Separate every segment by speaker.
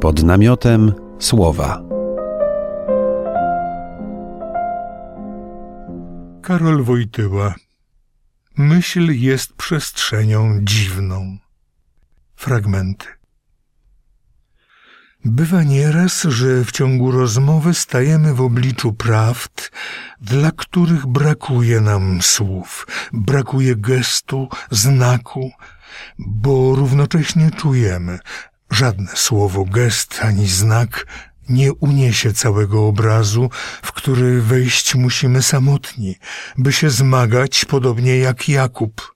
Speaker 1: pod namiotem słowa.
Speaker 2: Karol Wojtyła. Myśl jest przestrzenią dziwną. Fragmenty. Bywa nieraz, że w ciągu rozmowy stajemy w obliczu prawd, dla których brakuje nam słów, brakuje gestu, znaku, bo równocześnie czujemy, żadne słowo, gest ani znak nie uniesie całego obrazu, w który wejść musimy samotni, by się zmagać podobnie jak Jakub.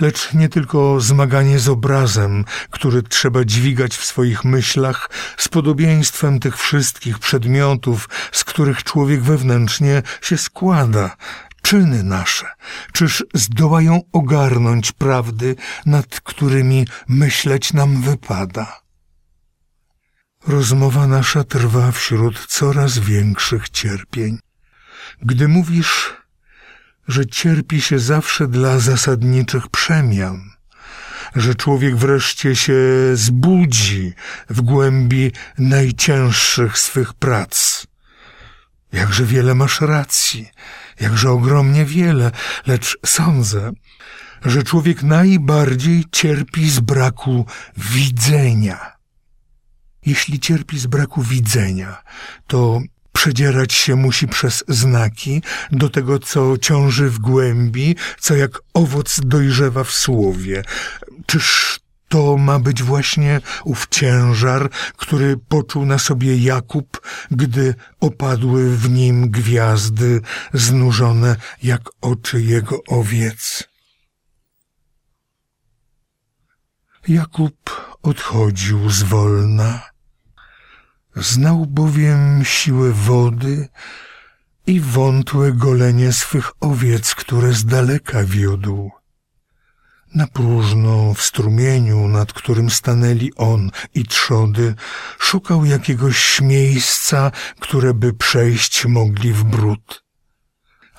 Speaker 2: Lecz nie tylko zmaganie z obrazem, który trzeba dźwigać w swoich myślach, z podobieństwem tych wszystkich przedmiotów, z których człowiek wewnętrznie się składa, czyny nasze, czyż zdołają ogarnąć prawdy, nad którymi myśleć nam wypada. Rozmowa nasza trwa wśród coraz większych cierpień. Gdy mówisz, że cierpi się zawsze dla zasadniczych przemian, że człowiek wreszcie się zbudzi w głębi najcięższych swych prac. Jakże wiele masz racji, jakże ogromnie wiele, lecz sądzę, że człowiek najbardziej cierpi z braku widzenia jeśli cierpi z braku widzenia, to przedzierać się musi przez znaki do tego, co ciąży w głębi, co jak owoc dojrzewa w słowie. Czyż to ma być właśnie ów ciężar, który poczuł na sobie Jakub, gdy opadły w nim gwiazdy znużone jak oczy jego owiec. Jakub odchodził zwolna Znał bowiem siłę wody i wątłe golenie swych owiec, które z daleka wiódł. Na próżno w strumieniu, nad którym stanęli on i trzody, szukał jakiegoś miejsca, które by przejść mogli w brud.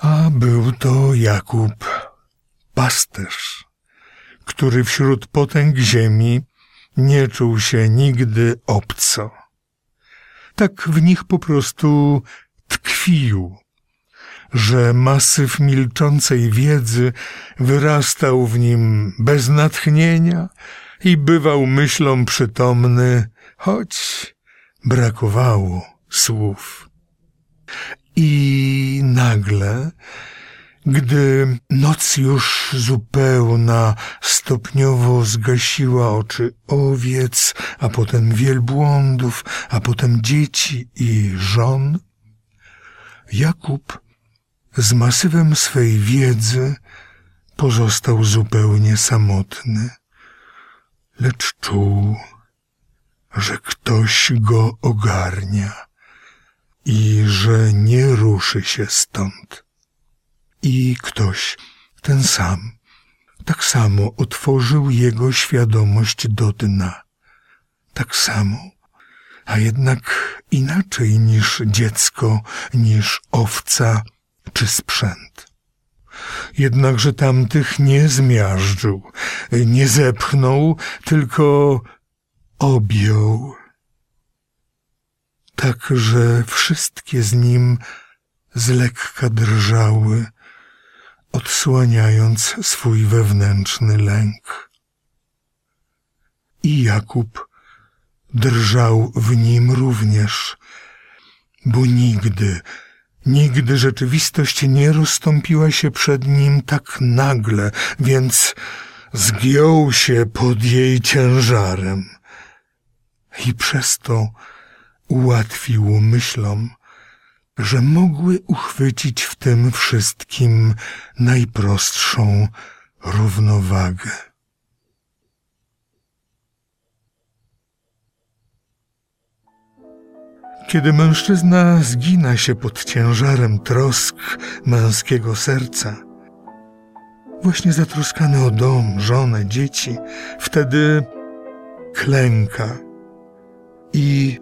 Speaker 2: A był to Jakub, pasterz, który wśród potęg ziemi nie czuł się nigdy obco tak w nich po prostu tkwił, że masyw milczącej wiedzy wyrastał w nim bez natchnienia i bywał myślą przytomny, choć brakowało słów. I nagle gdy noc już zupełna stopniowo zgasiła oczy owiec, a potem wielbłądów, a potem dzieci i żon, Jakub z masywem swej wiedzy pozostał zupełnie samotny, lecz czuł, że ktoś go ogarnia i że nie ruszy się stąd. I ktoś, ten sam, tak samo otworzył jego świadomość do dna. Tak samo, a jednak inaczej niż dziecko, niż owca czy sprzęt. Jednakże tamtych nie zmiażdżył, nie zepchnął, tylko objął. Tak, że wszystkie z nim z lekka drżały, odsłaniając swój wewnętrzny lęk. I Jakub drżał w nim również, bo nigdy, nigdy rzeczywistość nie rozstąpiła się przed nim tak nagle, więc zgiął się pod jej ciężarem i przez to ułatwił myślom, że mogły uchwycić w tym wszystkim najprostszą równowagę. Kiedy mężczyzna zgina się pod ciężarem trosk męskiego serca, właśnie zatroskany o dom, żonę, dzieci, wtedy klęka i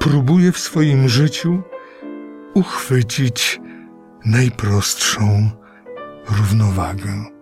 Speaker 2: próbuje w swoim życiu uchwycić najprostszą równowagę.